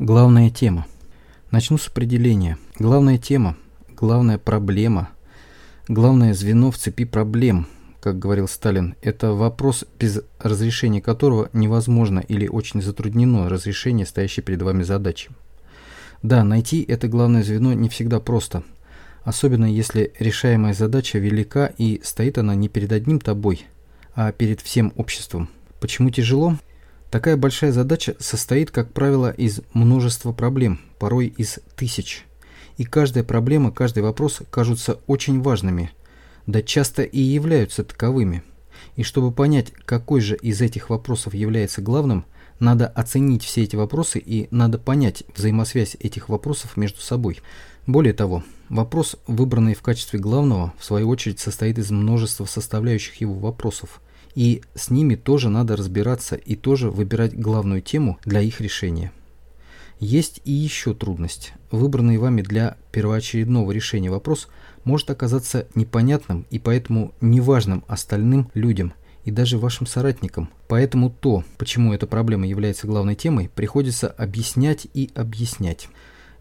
Главная тема. Начну с определения. Главная тема, главная проблема, главное звено в цепи проблем, как говорил Сталин, это вопрос, без разрешения которого невозможно или очень затруднено разрешение стоящей перед вами задачи. Да, найти это главное звено не всегда просто, особенно если решаемая задача велика и стоит она не перед одним тобой, а перед всем обществом. Почему тяжело? Такая большая задача состоит, как правило, из множества проблем, порой из тысяч. И каждая проблема, каждый вопрос кажутся очень важными, да часто и являются таковыми. И чтобы понять, какой же из этих вопросов является главным, надо оценить все эти вопросы и надо понять взаимосвязь этих вопросов между собой. Более того, вопрос, выбранный в качестве главного, в свою очередь состоит из множества составляющих его вопросов – и с ними тоже надо разбираться и тоже выбирать главную тему для их решения. Есть и еще трудность. Выбранный вами для первоочередного решения вопрос может оказаться непонятным и поэтому неважным остальным людям и даже вашим соратникам. Поэтому то, почему эта проблема является главной темой, приходится объяснять и объяснять.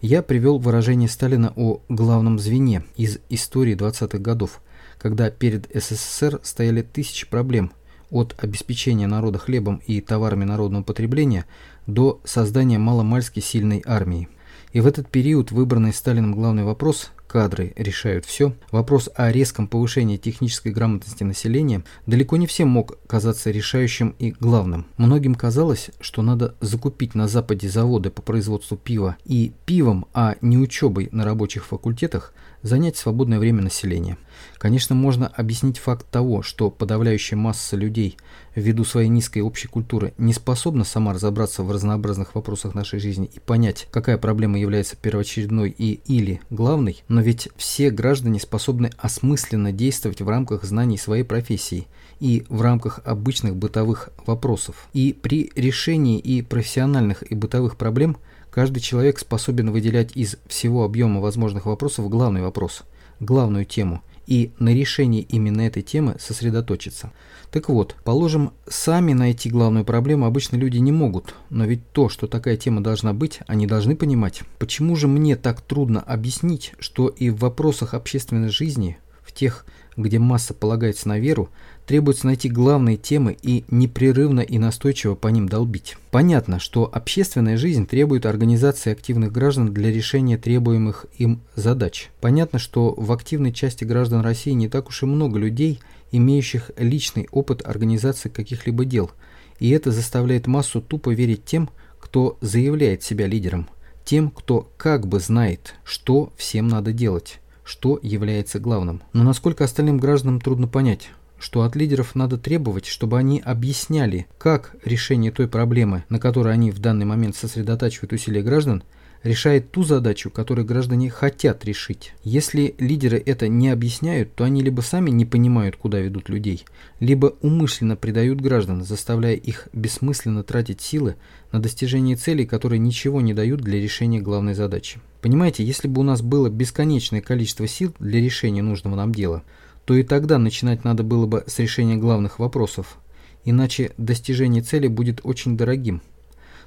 Я привел выражение Сталина о главном звене из истории 20-х годов, когда перед СССР стояли тысячи проблем, от обеспечения народа хлебом и товарами народного потребления до создания маломальски сильной армии. И в этот период выбранный Сталином главный вопрос «кадры решают все», вопрос о резком повышении технической грамотности населения далеко не всем мог казаться решающим и главным. Многим казалось, что надо закупить на Западе заводы по производству пива и пивом, а не учебой на рабочих факультетах – занять свободное время населения. Конечно, можно объяснить факт того, что подавляющая масса людей ввиду своей низкой общей культуры не способна сама разобраться в разнообразных вопросах нашей жизни и понять, какая проблема является первоочередной и или главной, но ведь все граждане способны осмысленно действовать в рамках знаний своей профессии и в рамках обычных бытовых вопросов. И при решении и профессиональных и бытовых проблем – Каждый человек способен выделять из всего объема возможных вопросов главный вопрос, главную тему, и на решении именно этой темы сосредоточиться. Так вот, положим, сами найти главную проблему обычно люди не могут, но ведь то, что такая тема должна быть, они должны понимать. Почему же мне так трудно объяснить, что и в вопросах общественной жизни, в тех, где масса полагается на веру, требуется найти главные темы и непрерывно и настойчиво по ним долбить. Понятно, что общественная жизнь требует организации активных граждан для решения требуемых им задач. Понятно, что в активной части граждан России не так уж и много людей, имеющих личный опыт организации каких-либо дел, и это заставляет массу тупо верить тем, кто заявляет себя лидером, тем, кто как бы знает, что всем надо делать что является главным. Но насколько остальным гражданам трудно понять, что от лидеров надо требовать, чтобы они объясняли, как решение той проблемы, на которой они в данный момент сосредотачивают усилия граждан, решает ту задачу, которую граждане хотят решить. Если лидеры это не объясняют, то они либо сами не понимают, куда ведут людей, либо умышленно предают граждан, заставляя их бессмысленно тратить силы на достижение целей, которые ничего не дают для решения главной задачи. Понимаете, если бы у нас было бесконечное количество сил для решения нужного нам дела, то и тогда начинать надо было бы с решения главных вопросов, иначе достижение цели будет очень дорогим.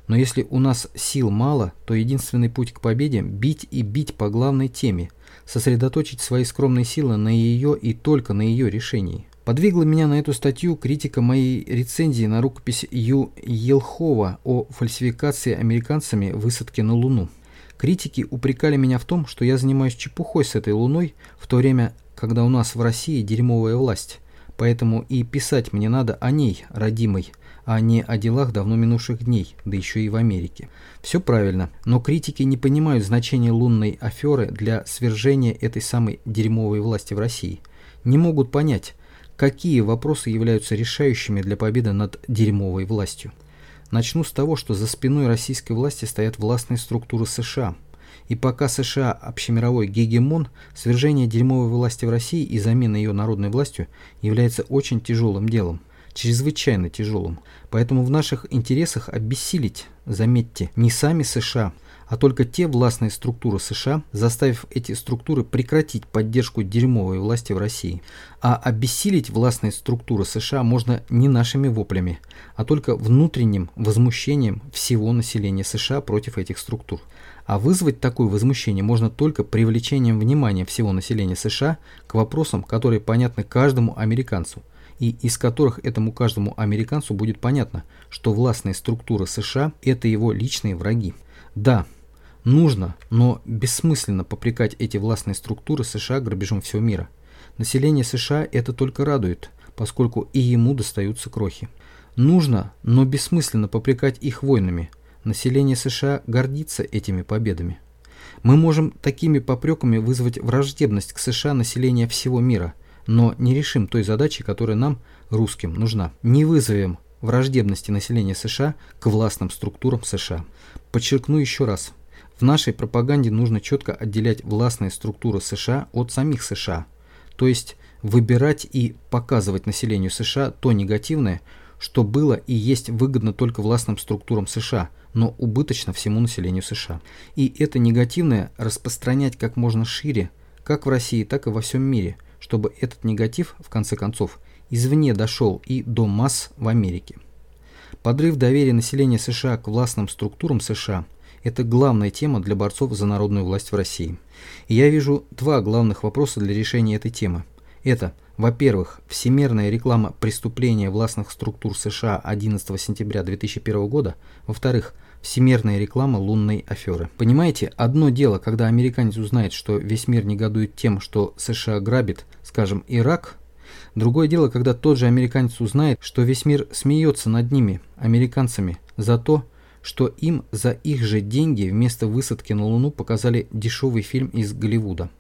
Но если у нас сил мало, то единственный путь к победе – бить и бить по главной теме, сосредоточить свои скромные силы на ее и только на ее решении. Подвигла меня на эту статью критика моей рецензии на рукопись Ю. Елхова о фальсификации американцами высадки на Луну. Критики упрекали меня в том, что я занимаюсь чепухой с этой Луной, в то время, когда у нас в России дерьмовая власть. Поэтому и писать мне надо о ней, родимой, а не о делах давно минувших дней, да еще и в Америке. Все правильно, но критики не понимают значения лунной аферы для свержения этой самой дерьмовой власти в России. Не могут понять, какие вопросы являются решающими для победы над дерьмовой властью. Начну с того, что за спиной российской власти стоят властные структуры США. И пока США общемировой гегемон, свержение дерьмовой власти в России и замена ее народной властью является очень тяжелым делом чрезвычайно тяжелым. Поэтому в наших интересах обессилить, заметьте, не сами США, а только те властные структуры США, заставив эти структуры прекратить поддержку дерьмовой власти в России. А обессилить властные структуры США можно не нашими воплями, а только внутренним возмущением всего населения США против этих структур. А вызвать такое возмущение можно только привлечением внимания всего населения США к вопросам, которые понятны каждому американцу, и из которых этому каждому американцу будет понятно, что властные структуры США – это его личные враги. Да, Нужно, но бессмысленно попрекать эти властные структуры США грабежом всего мира. Население США это только радует, поскольку и ему достаются крохи. Нужно, но бессмысленно попрекать их войнами. Население США гордится этими победами. Мы можем такими попреками вызвать враждебность к США населения всего мира, но не решим той задачи, которая нам, русским, нужна. Не вызовем враждебности населения США к властным структурам США. Подчеркну еще раз – в нашей пропаганде нужно четко отделять властные структуры США от самих США, то есть выбирать и показывать населению США то негативное, что было и есть выгодно только властным структурам США, но убыточно всему населению США. И это негативное распространять как можно шире, как в России, так и во всем мире, чтобы этот негатив, в конце концов, извне дошел и до масс в Америке. Подрыв доверия населения США к властным структурам США – это главная тема для борцов за народную власть в России. И я вижу два главных вопроса для решения этой темы. Это, во-первых, всемирная реклама преступления властных структур США 11 сентября 2001 года. Во-вторых, всемирная реклама лунной аферы. Понимаете, одно дело, когда американец узнает, что весь мир негодует тем, что США грабит, скажем, Ирак, Другое дело, когда тот же американец узнает, что весь мир смеется над ними, американцами, за то, что им за их же деньги вместо высадки на Луну показали дешевый фильм из Голливуда.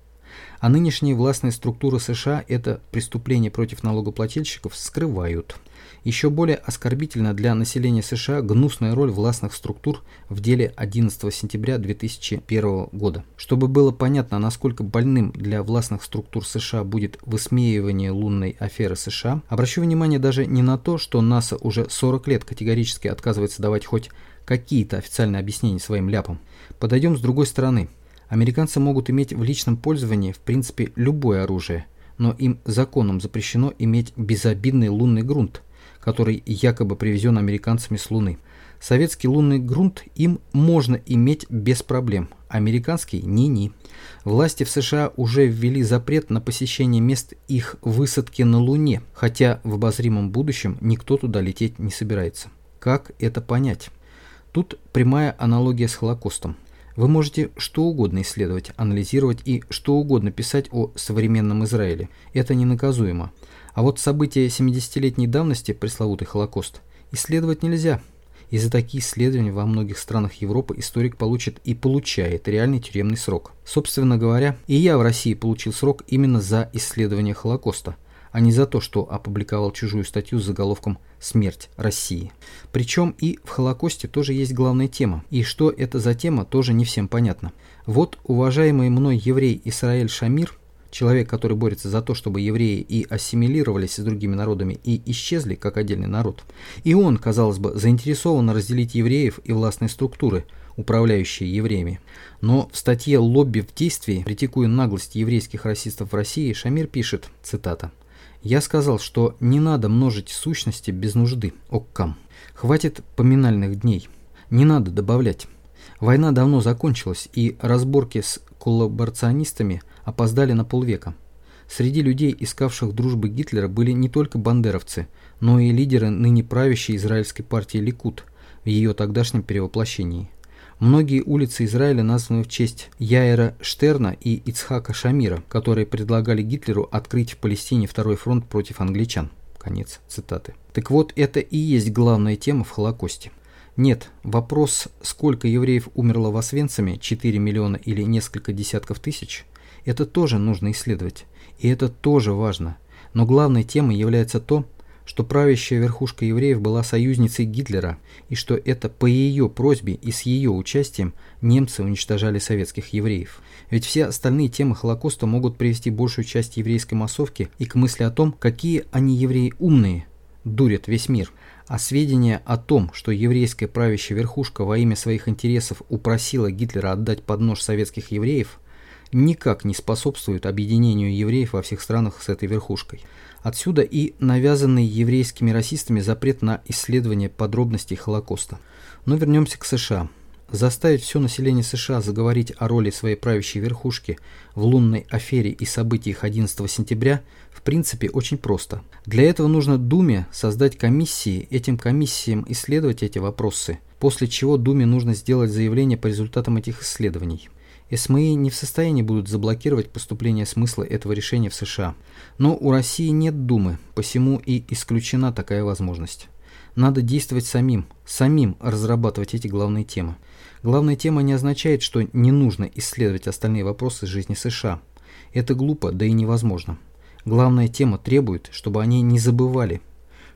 А нынешние властные структуры США это преступление против налогоплательщиков скрывают. Еще более оскорбительна для населения США гнусная роль властных структур в деле 11 сентября 2001 года. Чтобы было понятно, насколько больным для властных структур США будет высмеивание лунной аферы США, обращу внимание даже не на то, что НАСА уже 40 лет категорически отказывается давать хоть какие-то официальные объяснения своим ляпам. Подойдем с другой стороны. Американцы могут иметь в личном пользовании в принципе любое оружие, но им законом запрещено иметь безобидный лунный грунт, который якобы привезен американцами с Луны. Советский лунный грунт им можно иметь без проблем, американский – ни-ни. Власти в США уже ввели запрет на посещение мест их высадки на Луне, хотя в обозримом будущем никто туда лететь не собирается. Как это понять? Тут прямая аналогия с Холокостом. Вы можете что угодно исследовать, анализировать и что угодно писать о современном Израиле. Это не наказуемо. А вот события 70-летней давности, пресловутый Холокост, исследовать нельзя. И за такие исследования во многих странах Европы историк получит и получает реальный тюремный срок. Собственно говоря, и я в России получил срок именно за исследование Холокоста – а не за то, что опубликовал чужую статью с заголовком «Смерть России». Причем и в Холокосте тоже есть главная тема, и что это за тема, тоже не всем понятно. Вот уважаемый мной еврей Исраэль Шамир, человек, который борется за то, чтобы евреи и ассимилировались с другими народами и исчезли как отдельный народ, и он, казалось бы, заинтересован разделить евреев и властные структуры – управляющие евреями. Но в статье «Лобби в действии», критикуя наглость еврейских расистов в России, Шамир пишет, цитата, я сказал, что не надо множить сущности без нужды, оккам. Хватит поминальных дней. Не надо добавлять. Война давно закончилась, и разборки с коллаборационистами опоздали на полвека. Среди людей, искавших дружбы Гитлера, были не только бандеровцы, но и лидеры ныне правящей израильской партии Ликут в ее тогдашнем перевоплощении – Многие улицы Израиля названы в честь Яэра Штерна и Ицхака Шамира, которые предлагали Гитлеру открыть в Палестине второй фронт против англичан. Конец цитаты. Так вот, это и есть главная тема в Холокосте. Нет, вопрос, сколько евреев умерло в Освенциме, 4 миллиона или несколько десятков тысяч, это тоже нужно исследовать. И это тоже важно. Но главной темой является то, что правящая верхушка евреев была союзницей Гитлера, и что это по ее просьбе и с ее участием немцы уничтожали советских евреев. Ведь все остальные темы Холокоста могут привести большую часть еврейской массовки и к мысли о том, какие они евреи умные, дурят весь мир. А сведения о том, что еврейская правящая верхушка во имя своих интересов упросила Гитлера отдать под нож советских евреев, никак не способствуют объединению евреев во всех странах с этой верхушкой. Отсюда и навязанный еврейскими расистами запрет на исследование подробностей Холокоста. Но вернемся к США. Заставить все население США заговорить о роли своей правящей верхушки в лунной афере и событиях 11 сентября в принципе очень просто. Для этого нужно Думе создать комиссии, этим комиссиям исследовать эти вопросы, после чего Думе нужно сделать заявление по результатам этих исследований. СМИ не в состоянии будут заблокировать поступление смысла этого решения в США. Но у России нет Думы, посему и исключена такая возможность. Надо действовать самим, самим разрабатывать эти главные темы. Главная тема не означает, что не нужно исследовать остальные вопросы жизни США. Это глупо, да и невозможно. Главная тема требует, чтобы они не забывали,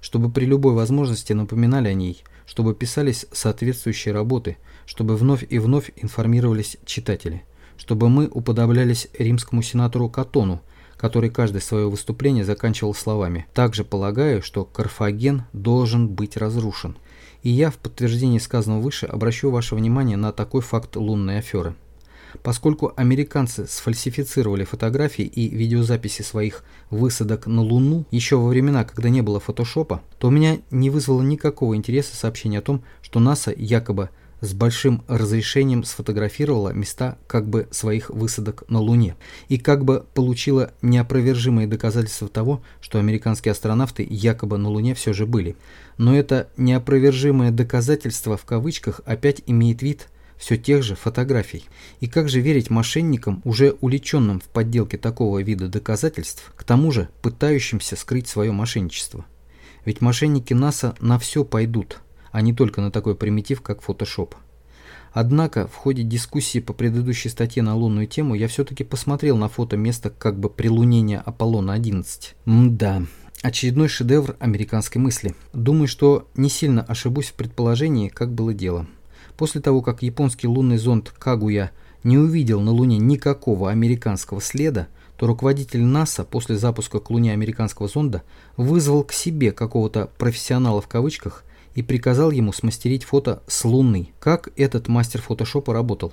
чтобы при любой возможности напоминали о ней, чтобы писались соответствующие работы, чтобы вновь и вновь информировались читатели, чтобы мы уподоблялись римскому сенатору Катону, который каждое свое выступление заканчивал словами «Также полагаю, что Карфаген должен быть разрушен». И я в подтверждение сказанного выше обращу ваше внимание на такой факт лунной аферы. Поскольку американцы сфальсифицировали фотографии и видеозаписи своих высадок на Луну еще во времена, когда не было фотошопа, то у меня не вызвало никакого интереса сообщение о том, что НАСА якобы с большим разрешением сфотографировала места как бы своих высадок на Луне и как бы получила неопровержимые доказательства того, что американские астронавты якобы на Луне все же были. Но это неопровержимое доказательство в кавычках опять имеет вид все тех же фотографий. И как же верить мошенникам, уже уличенным в подделке такого вида доказательств, к тому же пытающимся скрыть свое мошенничество? Ведь мошенники НАСА на все пойдут – а не только на такой примитив, как Photoshop. Однако в ходе дискуссии по предыдущей статье на лунную тему я все-таки посмотрел на фото места как бы прилунения Аполлона-11. Мда, очередной шедевр американской мысли. Думаю, что не сильно ошибусь в предположении, как было дело. После того, как японский лунный зонд Кагуя не увидел на Луне никакого американского следа, то руководитель НАСА после запуска к Луне американского зонда вызвал к себе какого-то профессионала в кавычках и приказал ему смастерить фото с Луны. Как этот мастер фотошопа работал?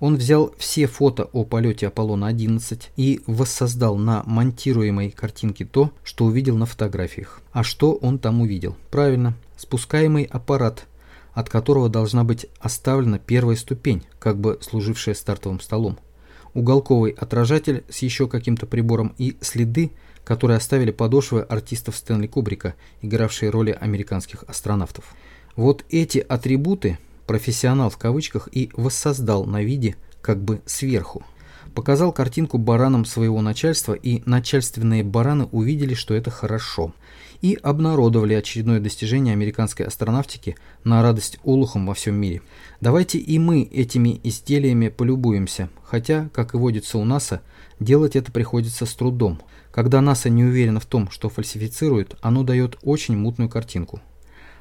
Он взял все фото о полете Аполлона-11 и воссоздал на монтируемой картинке то, что увидел на фотографиях. А что он там увидел? Правильно, спускаемый аппарат, от которого должна быть оставлена первая ступень, как бы служившая стартовым столом. Уголковый отражатель с еще каким-то прибором и следы, которые оставили подошвы артистов Стэнли Кубрика, игравшие роли американских астронавтов. Вот эти атрибуты профессионал в кавычках и воссоздал на виде как бы сверху. Показал картинку баранам своего начальства, и начальственные бараны увидели, что это хорошо, и обнародовали очередное достижение американской астронавтики на радость олухам во всем мире. Давайте и мы этими изделиями полюбуемся, хотя, как и водится у НАСА, делать это приходится с трудом – когда НАСА не уверена в том, что фальсифицирует, оно дает очень мутную картинку.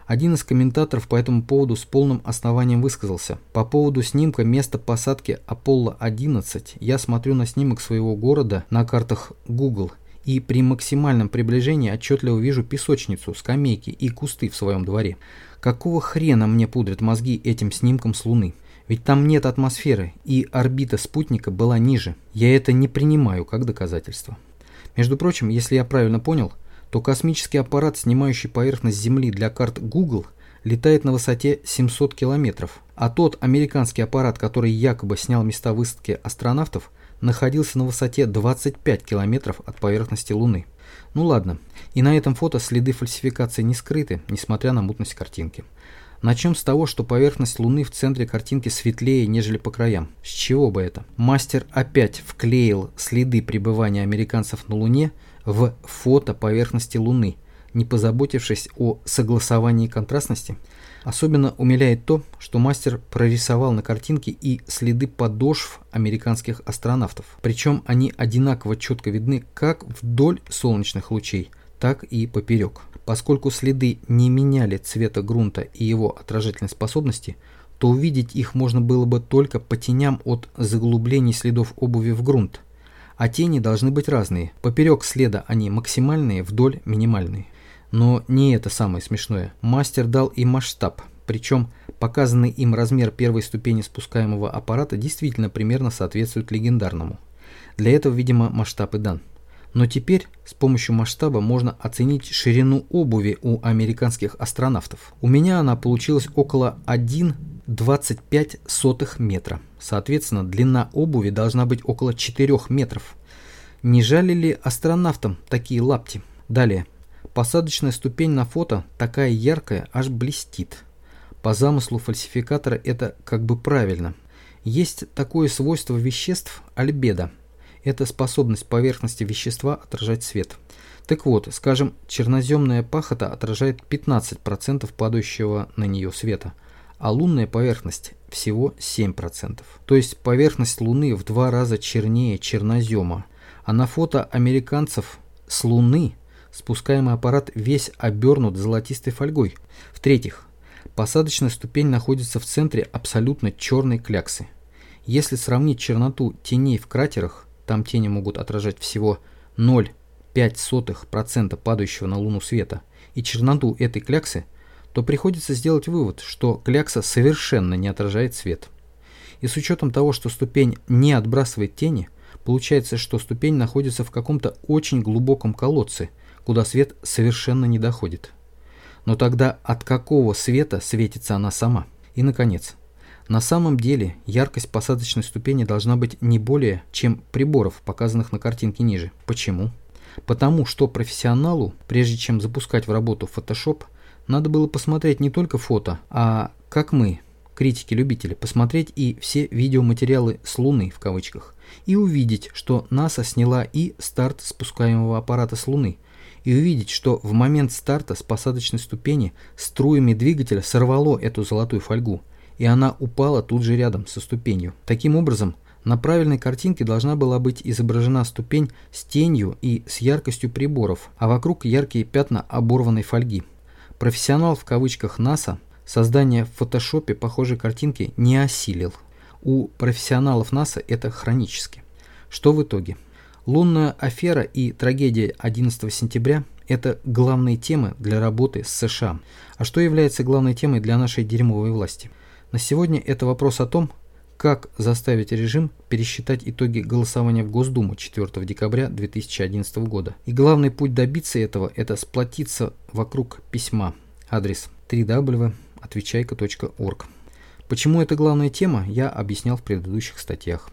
Один из комментаторов по этому поводу с полным основанием высказался. По поводу снимка места посадки Аполло-11 я смотрю на снимок своего города на картах Google и при максимальном приближении отчетливо вижу песочницу, скамейки и кусты в своем дворе. Какого хрена мне пудрят мозги этим снимком с Луны? Ведь там нет атмосферы, и орбита спутника была ниже. Я это не принимаю как доказательство. Между прочим, если я правильно понял, то космический аппарат, снимающий поверхность Земли для карт Google, летает на высоте 700 километров, а тот американский аппарат, который якобы снял места высадки астронавтов, находился на высоте 25 километров от поверхности Луны. Ну ладно, и на этом фото следы фальсификации не скрыты, несмотря на мутность картинки. Начнем с того, что поверхность Луны в центре картинки светлее, нежели по краям. С чего бы это? Мастер опять вклеил следы пребывания американцев на Луне в фото поверхности Луны, не позаботившись о согласовании контрастности. Особенно умиляет то, что мастер прорисовал на картинке и следы подошв американских астронавтов. Причем они одинаково четко видны как вдоль солнечных лучей, так и поперек. Поскольку следы не меняли цвета грунта и его отражательной способности, то увидеть их можно было бы только по теням от заглублений следов обуви в грунт. А тени должны быть разные. Поперек следа они максимальные, вдоль минимальные. Но не это самое смешное. Мастер дал и масштаб, причем показанный им размер первой ступени спускаемого аппарата действительно примерно соответствует легендарному. Для этого, видимо, масштаб и дан. Но теперь с помощью масштаба можно оценить ширину обуви у американских астронавтов. У меня она получилась около 1,25 метра. Соответственно, длина обуви должна быть около 4 метров. Не жали ли астронавтам такие лапти? Далее. Посадочная ступень на фото такая яркая, аж блестит. По замыслу фальсификатора это как бы правильно. Есть такое свойство веществ – альбедо – это способность поверхности вещества отражать свет. Так вот, скажем, черноземная пахота отражает 15% падающего на нее света, а лунная поверхность всего 7%. То есть поверхность Луны в два раза чернее чернозема, а на фото американцев с Луны спускаемый аппарат весь обернут золотистой фольгой. В-третьих, посадочная ступень находится в центре абсолютно черной кляксы. Если сравнить черноту теней в кратерах, там тени могут отражать всего 0,05% падающего на Луну света, и черноту этой кляксы, то приходится сделать вывод, что клякса совершенно не отражает свет. И с учетом того, что ступень не отбрасывает тени, получается, что ступень находится в каком-то очень глубоком колодце, куда свет совершенно не доходит. Но тогда от какого света светится она сама? И, наконец, на самом деле яркость посадочной ступени должна быть не более, чем приборов, показанных на картинке ниже. Почему? Потому что профессионалу, прежде чем запускать в работу Photoshop, надо было посмотреть не только фото, а как мы, критики-любители, посмотреть и все видеоматериалы с Луны в кавычках и увидеть, что НАСА сняла и старт спускаемого аппарата с Луны, и увидеть, что в момент старта с посадочной ступени струями двигателя сорвало эту золотую фольгу – и она упала тут же рядом со ступенью. Таким образом, на правильной картинке должна была быть изображена ступень с тенью и с яркостью приборов, а вокруг яркие пятна оборванной фольги. Профессионал в кавычках НАСА создание в фотошопе похожей картинки не осилил. У профессионалов НАСА это хронически. Что в итоге? Лунная афера и трагедия 11 сентября – это главные темы для работы с США. А что является главной темой для нашей дерьмовой власти – на сегодня это вопрос о том, как заставить режим пересчитать итоги голосования в Госдуму 4 декабря 2011 года. И главный путь добиться этого – это сплотиться вокруг письма. Адрес www.отвечайка.орг. Почему это главная тема, я объяснял в предыдущих статьях.